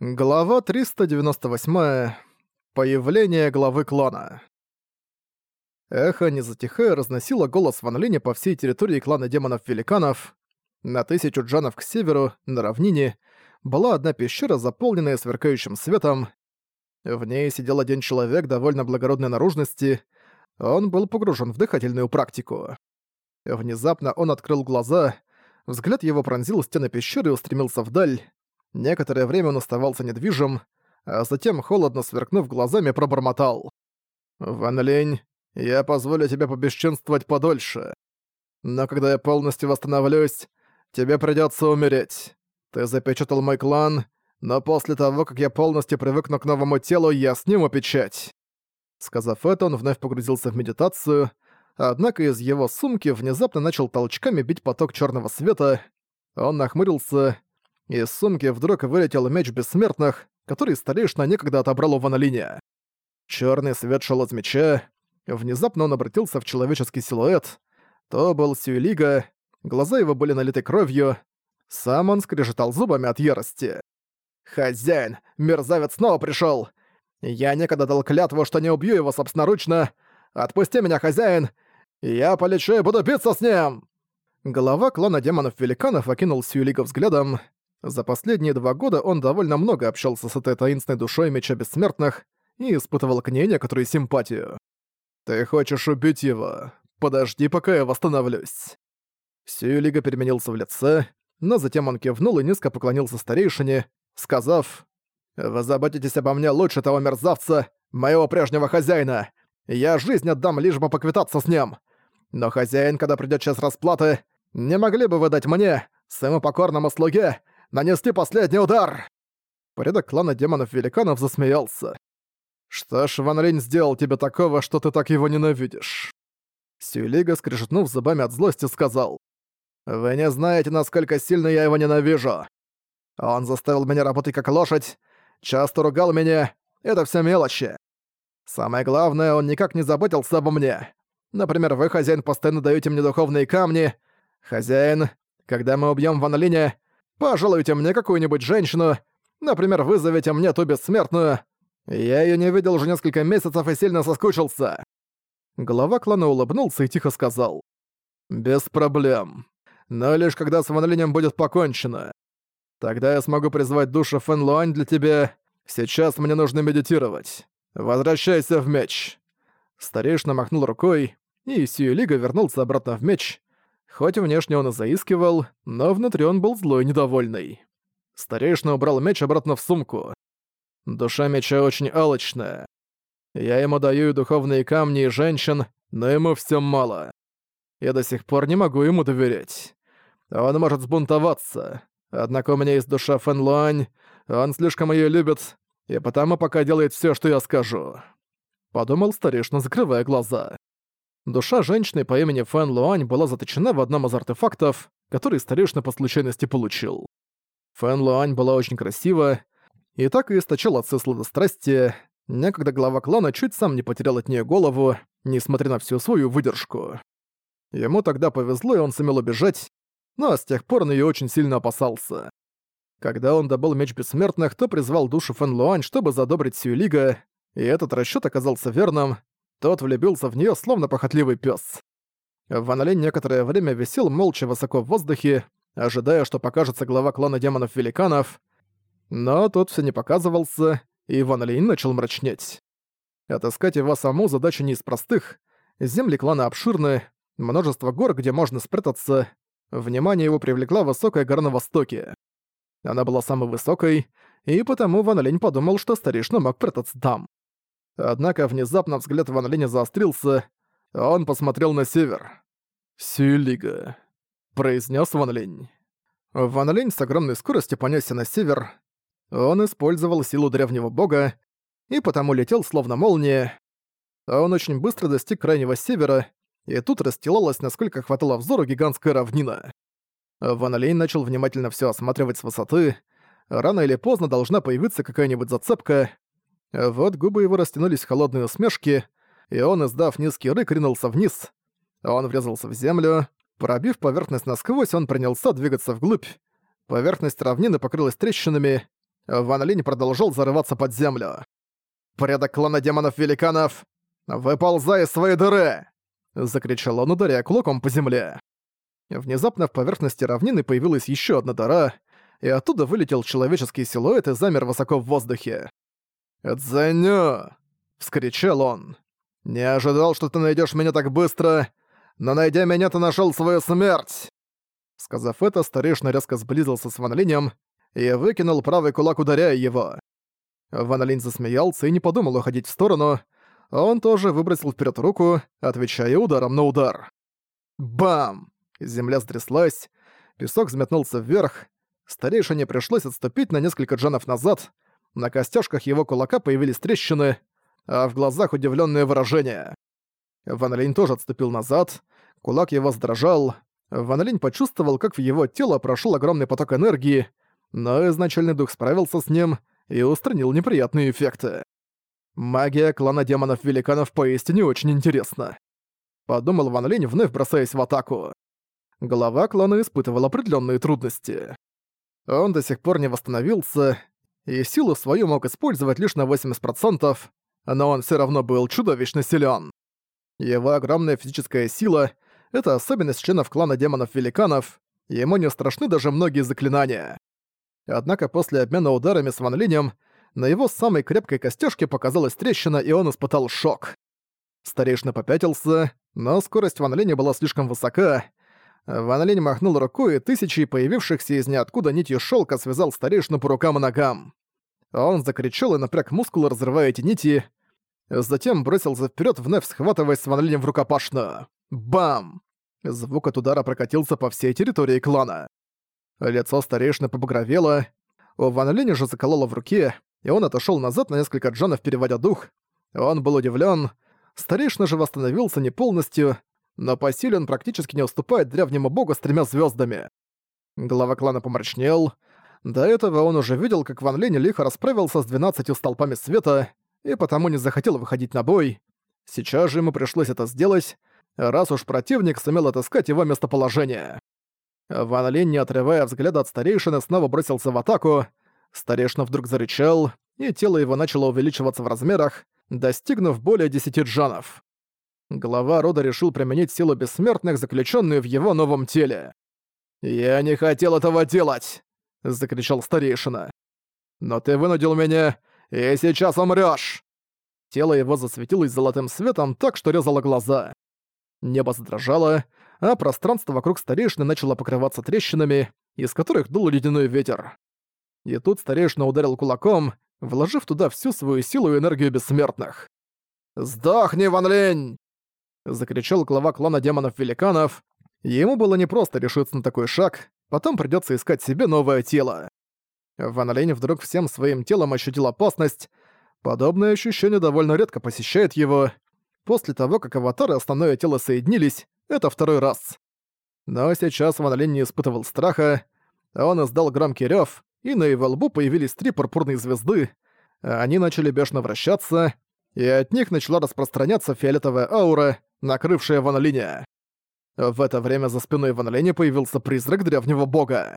Глава 398. Появление главы клана. Эхо, не затихая, разносило голос Ван Линя по всей территории клана демонов-великанов. На тысячу джанов к северу, на равнине, была одна пещера, заполненная сверкающим светом. В ней сидел один человек довольно благородной наружности. Он был погружен в дыхательную практику. Внезапно он открыл глаза, взгляд его пронзил стены пещеры и устремился вдаль. Некоторое время он оставался недвижим, а затем, холодно сверкнув глазами, пробормотал. «Ван Лень, я позволю тебе побесчинствовать подольше. Но когда я полностью восстановлюсь, тебе придётся умереть. Ты запечатал мой клан, но после того, как я полностью привыкну к новому телу, я сниму печать». Сказав это, он вновь погрузился в медитацию, однако из его сумки внезапно начал толчками бить поток чёрного света. Он нахмурился из сумки вдруг вылетел меч бессмертных, который старейшина некогда отобрал у Ванолиния. Чёрный свет шел из меча. Внезапно он обратился в человеческий силуэт. То был Сюэлига, глаза его были налиты кровью. Сам он скрежетал зубами от ярости. «Хозяин, мерзавец снова пришёл! Я некогда дал клятву, что не убью его собственноручно. Отпусти меня, хозяин! Я полечу и буду биться с ним!» Голова клана демонов-великанов окинул Сюэлига взглядом. За последние два года он довольно много общался с этой таинственной душой Меча Бессмертных и испытывал к ней некоторую симпатию. «Ты хочешь убить его? Подожди, пока я восстановлюсь». Сюэлига переменился в лице, но затем он кивнул и низко поклонился старейшине, сказав «Вы заботитесь обо мне лучше того мерзавца, моего прежнего хозяина. Я жизнь отдам, лишь бы поквитаться с ним. Но хозяин, когда придёт час расплаты, не могли бы вы дать мне, своему покорному слуге, нанести последний удар!» Порядок клана демонов-великанов засмеялся. «Что ж, Ван Линь сделал тебе такого, что ты так его ненавидишь?» Сюэлига, скрежетнув зубами от злости, сказал. «Вы не знаете, насколько сильно я его ненавижу. Он заставил меня работать как лошадь, часто ругал меня, это все мелочи. Самое главное, он никак не заботился обо мне. Например, вы, хозяин, постоянно даете мне духовные камни. Хозяин, когда мы убьем Ван Линя, Пожалуйте мне какую-нибудь женщину, например, вызовите мне ту бессмертную. Я её не видел уже несколько месяцев и сильно соскучился». Глава клана улыбнулся и тихо сказал. «Без проблем. Но лишь когда с Ван будет покончено. Тогда я смогу призвать душу Фэн Луань для тебя. Сейчас мне нужно медитировать. Возвращайся в меч». Старейшина махнул рукой, и Сьюэлига вернулся обратно в меч, Хоть внешне он и заискивал, но внутри он был злой и недовольный. Старейшина убрал меч обратно в сумку. Душа меча очень алчная. Я ему даю и духовные камни, и женщин, но ему всё мало. Я до сих пор не могу ему доверять. Он может сбунтоваться. Однако у меня есть душа Фэн Луань, он слишком её любит, и потому пока делает всё, что я скажу. Подумал старейшина, закрывая глаза. Душа женщины по имени Фэн Луань была заточена в одном из артефактов, который старейшина по случайности получил. Фэн Луань была очень красива, и так и источала отцы сладострастия. Некогда глава клана чуть сам не потерял от нее голову, несмотря на всю свою выдержку. Ему тогда повезло, и он сумел убежать, но с тех пор он её очень сильно опасался. Когда он добыл меч бессмертных, то призвал душу Фэн Луань, чтобы задобрить Сюэлига, и этот расчёт оказался верным, тот влюбился в нее, словно похотливый пес. Ван некоторое время висел молча высоко в воздухе, ожидая, что покажется глава клана демонов-великанов, но тот все не показывался, и Ван начал мрачнеть. Отыскать его саму задача не из простых. Земли клана обширны, множество гор, где можно спрятаться. Внимание его привлекла высокая гора на востоке. Она была самой высокой, и потому Ван подумал, что старейшина мог прятаться там. Однако внезапно взгляд Ван Линя заострился, он посмотрел на север. «Сюлига», — произнес Ван Линь. Ван Линь с огромной скоростью понесся на север. Он использовал силу древнего бога и потому летел словно молния. Он очень быстро достиг крайнего севера, и тут расстилалась, насколько хватало взору, гигантская равнина. Ван Линь начал внимательно все осматривать с высоты. Рано или поздно должна появиться какая-нибудь зацепка, вот губы его растянулись в холодные усмешки, и он, издав низкий рык, ринулся вниз. Он врезался в землю. Пробив поверхность насквозь, он принялся двигаться вглубь. Поверхность равнины покрылась трещинами. Ван Линь продолжал зарываться под землю. «Порядок клана демонов-великанов! Выползай из своей дыры!» — закричал он, ударяя кулаком по земле. Внезапно в поверхности равнины появилась еще одна дыра, и оттуда вылетел человеческий силуэт и замер высоко в воздухе. «Дзэню!» — вскричал он. «Не ожидал, что ты найдешь меня так быстро, но найдя меня, ты нашел свою смерть!» Сказав это, старейшина резко сблизился с Ван Линем и выкинул правый кулак, ударяя его. Ван Линь засмеялся и не подумал уходить в сторону. Он тоже выбросил вперед руку, отвечая ударом на удар. Бам! Земля стряслась, песок взметнулся вверх. Старейшине пришлось отступить на несколько джанов назад. На костяшках его кулака появились трещины, а в глазах удивленное выражение. Ван Линь тоже отступил назад, кулак его сдрожал. Ван Линь почувствовал, как в его тело прошел огромный поток энергии, но изначальный дух справился с ним и устранил неприятные эффекты. Магия клана демонов-великанов поистине очень интересна. Подумал Ван Линь, вновь бросаясь в атаку. Глава клана испытывал определенные трудности. Он до сих пор не восстановился, и силу свою мог использовать лишь на 80%, но он все равно был чудовищно силен. Его огромная физическая сила — это особенность членов клана демонов-великанов, ему не страшны даже многие заклинания. Однако после обмена ударами с Ван Линем на его самой крепкой костяшке показалась трещина, и он испытал шок. Старейшина попятился, но скорость Ван Линя была слишком высока. Ван Линь махнул рукой, и тысячи появившихся из ниоткуда нитью шелка связал старейшину по рукам и ногам. Он закричал и напряг мускулы, разрывая эти нити, Затем бросился вперед, вновь схватываясь с Ван в рукопашную. Бам! Звук от удара прокатился по всей территории клана. Лицо старейшины побагровело, у Ван Линя же закололо в руке, и он отошел назад на несколько джанов, переводя дух. Он был удивлен. Старейшина же восстановился не полностью, но по силе он практически не уступает древнему богу с тремя звездами. Глава клана помрачнел. До этого он уже видел, как Ван Линь лихо расправился с двенадцатью столпами света, и потому не захотел выходить на бой. Сейчас же ему пришлось это сделать, раз уж противник сумел отыскать его местоположение. Ван Линь, не отрывая взгляда от старейшины, снова бросился в атаку. Старейшина вдруг зарычал, и тело его начало увеличиваться в размерах, достигнув более десяти джанов. Глава рода решил применить силу бессмертных, заключенную в его новом теле. «Я не хотел этого делать!» — закричал старейшина. «Но ты вынудил меня, и сейчас умрёшь!» Тело его засветилось золотым светом так, что резало глаза. Небо задрожало, а пространство вокруг старейшины начало покрываться трещинами, из которых дул ледяной ветер. И тут старейшина ударил кулаком, вложив туда всю свою силу и энергию бессмертных. «Сдохни, Ван Линь!» — закричал глава клана демонов-великанов. Ему было непросто решиться на такой шаг, потом придётся искать себе новое тело. Ван Лень вдруг всем своим телом ощутил опасность. Подобное ощущение довольно редко посещает его. После того, как аватары основное тело соединились, это второй раз. Но сейчас Ван Лень не испытывал страха. Он издал громкий рёв, и на его лбу появились три пурпурные звезды. Они начали бешено вращаться, и от них начала распространяться фиолетовая аура, накрывшая Ван Линя. В это время за спиной Ван Линя появился призрак древнего бога.